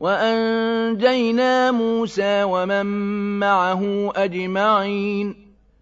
وأنجينا موسى ومن معه أجمعين